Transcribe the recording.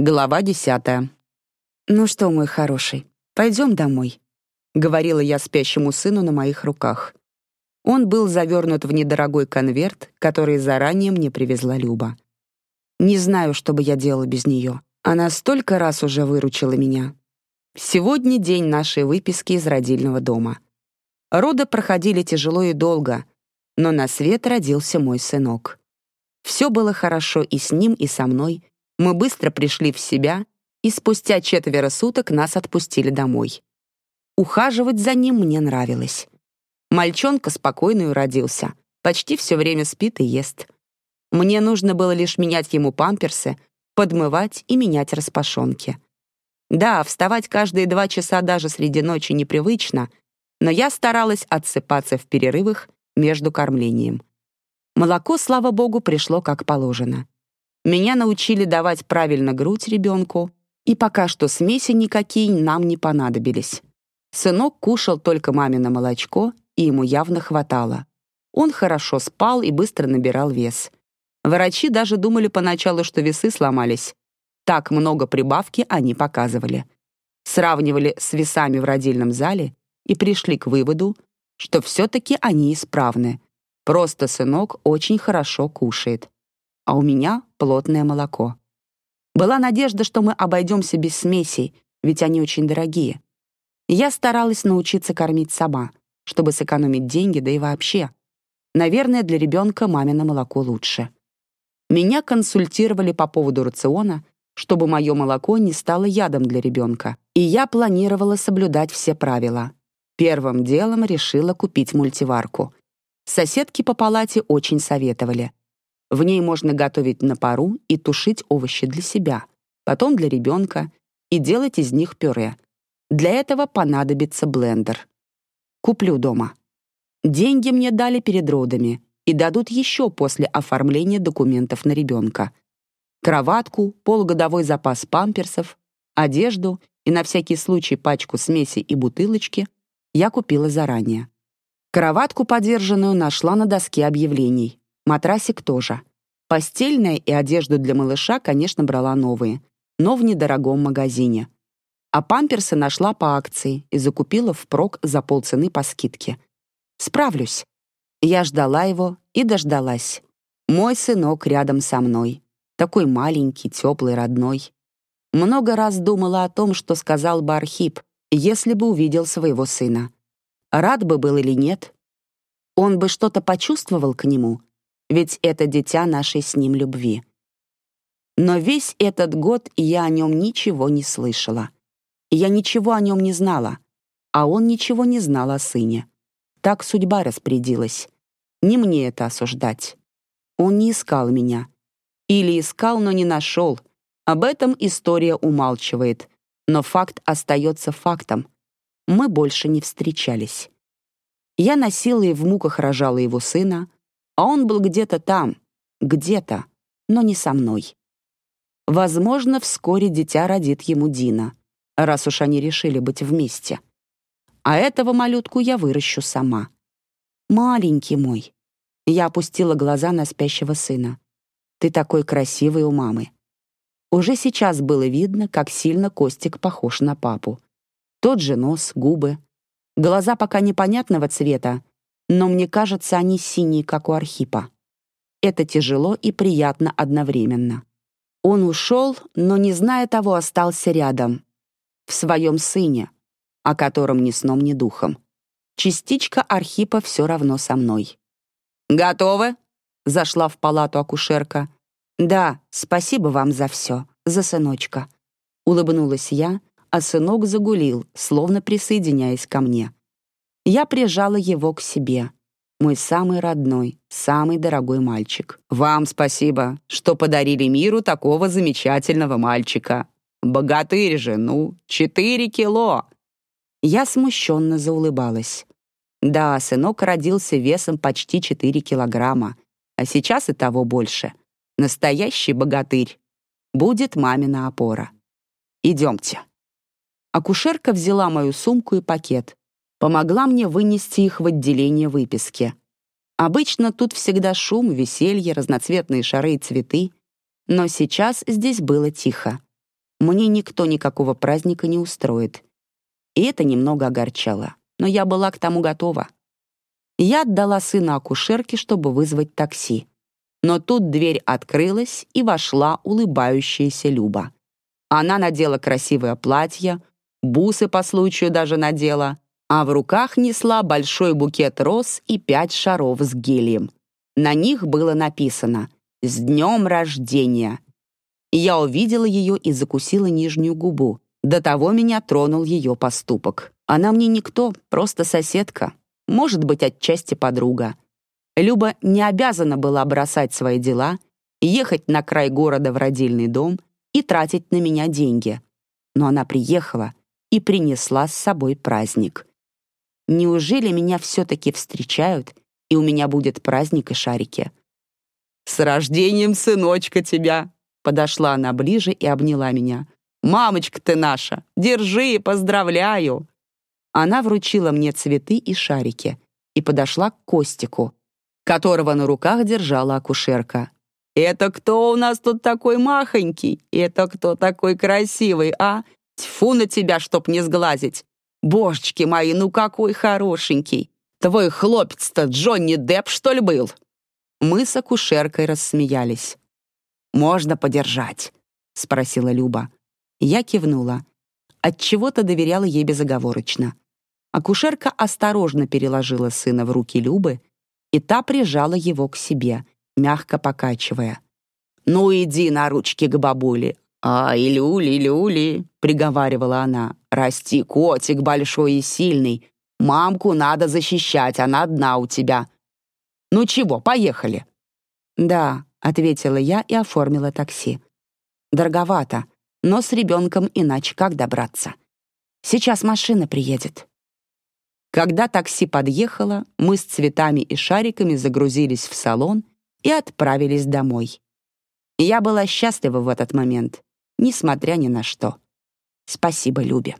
Глава десятая. «Ну что, мой хороший, пойдем домой», — говорила я спящему сыну на моих руках. Он был завернут в недорогой конверт, который заранее мне привезла Люба. Не знаю, что бы я делала без нее. Она столько раз уже выручила меня. Сегодня день нашей выписки из родильного дома. Роды проходили тяжело и долго, но на свет родился мой сынок. Все было хорошо и с ним, и со мной, мы быстро пришли в себя, и спустя четверо суток нас отпустили домой. Ухаживать за ним мне нравилось. Мальчонка спокойный родился, почти все время спит и ест. Мне нужно было лишь менять ему памперсы, подмывать и менять распашонки. Да, вставать каждые два часа даже среди ночи непривычно, но я старалась отсыпаться в перерывах между кормлением. Молоко, слава богу, пришло как положено. Меня научили давать правильно грудь ребенку, и пока что смеси никакие нам не понадобились. Сынок кушал только мамино молочко, и ему явно хватало. Он хорошо спал и быстро набирал вес. Врачи даже думали поначалу, что весы сломались. Так много прибавки они показывали. Сравнивали с весами в родильном зале и пришли к выводу, что все-таки они исправны. Просто сынок очень хорошо кушает а у меня плотное молоко. Была надежда, что мы обойдемся без смесей, ведь они очень дорогие. Я старалась научиться кормить сама, чтобы сэкономить деньги, да и вообще. Наверное, для ребенка мамино молоко лучше. Меня консультировали по поводу рациона, чтобы мое молоко не стало ядом для ребенка, и я планировала соблюдать все правила. Первым делом решила купить мультиварку. Соседки по палате очень советовали. В ней можно готовить на пару и тушить овощи для себя, потом для ребенка и делать из них пюре. Для этого понадобится блендер. Куплю дома. Деньги мне дали перед родами и дадут еще после оформления документов на ребенка. Кроватку, полугодовой запас памперсов, одежду и на всякий случай пачку смеси и бутылочки я купила заранее. Кроватку подержанную нашла на доске объявлений. Матрасик тоже. Постельное и одежду для малыша, конечно, брала новые, но в недорогом магазине. А памперсы нашла по акции и закупила впрок за полцены по скидке. Справлюсь. Я ждала его и дождалась. Мой сынок рядом со мной. Такой маленький, теплый, родной. Много раз думала о том, что сказал бы Архип, если бы увидел своего сына. Рад бы был или нет. Он бы что-то почувствовал к нему — ведь это дитя нашей с ним любви. Но весь этот год я о нем ничего не слышала. Я ничего о нем не знала, а он ничего не знал о сыне. Так судьба распорядилась. Не мне это осуждать. Он не искал меня. Или искал, но не нашел. Об этом история умалчивает. Но факт остается фактом. Мы больше не встречались. Я носила и в муках рожала его сына, а он был где-то там, где-то, но не со мной. Возможно, вскоре дитя родит ему Дина, раз уж они решили быть вместе. А этого малютку я выращу сама. Маленький мой. Я опустила глаза на спящего сына. Ты такой красивый у мамы. Уже сейчас было видно, как сильно Костик похож на папу. Тот же нос, губы. Глаза пока непонятного цвета, но мне кажется, они синие, как у Архипа. Это тяжело и приятно одновременно. Он ушел, но, не зная того, остался рядом. В своем сыне, о котором ни сном, ни духом. Частичка Архипа все равно со мной. «Готовы?» — зашла в палату акушерка. «Да, спасибо вам за все, за сыночка». Улыбнулась я, а сынок загулил, словно присоединяясь ко мне. Я прижала его к себе. Мой самый родной, самый дорогой мальчик. Вам спасибо, что подарили миру такого замечательного мальчика. Богатырь же, ну, четыре кило. Я смущенно заулыбалась. Да, сынок родился весом почти четыре килограмма, а сейчас и того больше. Настоящий богатырь. Будет мамина опора. Идемте. Акушерка взяла мою сумку и пакет, помогла мне вынести их в отделение выписки. Обычно тут всегда шум, веселье, разноцветные шары и цветы, но сейчас здесь было тихо. мне никто никакого праздника не устроит. И это немного огорчало, но я была к тому готова. Я отдала сына акушерке, чтобы вызвать такси. Но тут дверь открылась, и вошла улыбающаяся Люба. Она надела красивое платье, бусы по случаю даже надела, а в руках несла большой букет роз и пять шаров с гелием. На них было написано «С днем рождения!». Я увидела ее и закусила нижнюю губу. До того меня тронул ее поступок. Она мне никто, просто соседка. Может быть, отчасти подруга. Люба не обязана была бросать свои дела, ехать на край города в родильный дом и тратить на меня деньги. Но она приехала и принесла с собой праздник. Неужели меня все-таки встречают, и у меня будет праздник и шарики? «С рождением сыночка тебя!» Подошла она ближе и обняла меня. «Мамочка ты наша! Держи, поздравляю!» Она вручила мне цветы и шарики и подошла к Костику, которого на руках держала акушерка. «Это кто у нас тут такой махонький? Это кто такой красивый, а? Тьфу на тебя, чтоб не сглазить! Божечки мои, ну какой хорошенький! Твой хлопец-то Джонни Депп, что ли, был?» Мы с акушеркой рассмеялись. «Можно подержать?» — спросила Люба. Я кивнула. Отчего-то доверяла ей безоговорочно. Акушерка осторожно переложила сына в руки Любы, и та прижала его к себе, мягко покачивая. «Ну, иди на ручки к бабуле, «Ай, люли, люли!» — приговаривала она. «Расти, котик большой и сильный. Мамку надо защищать, она одна у тебя. Ну чего, поехали?» «Да», — ответила я и оформила такси. «Дороговато, но с ребенком иначе как добраться? Сейчас машина приедет». Когда такси подъехало, мы с цветами и шариками загрузились в салон и отправились домой. Я была счастлива в этот момент несмотря ни на что. Спасибо, Любе.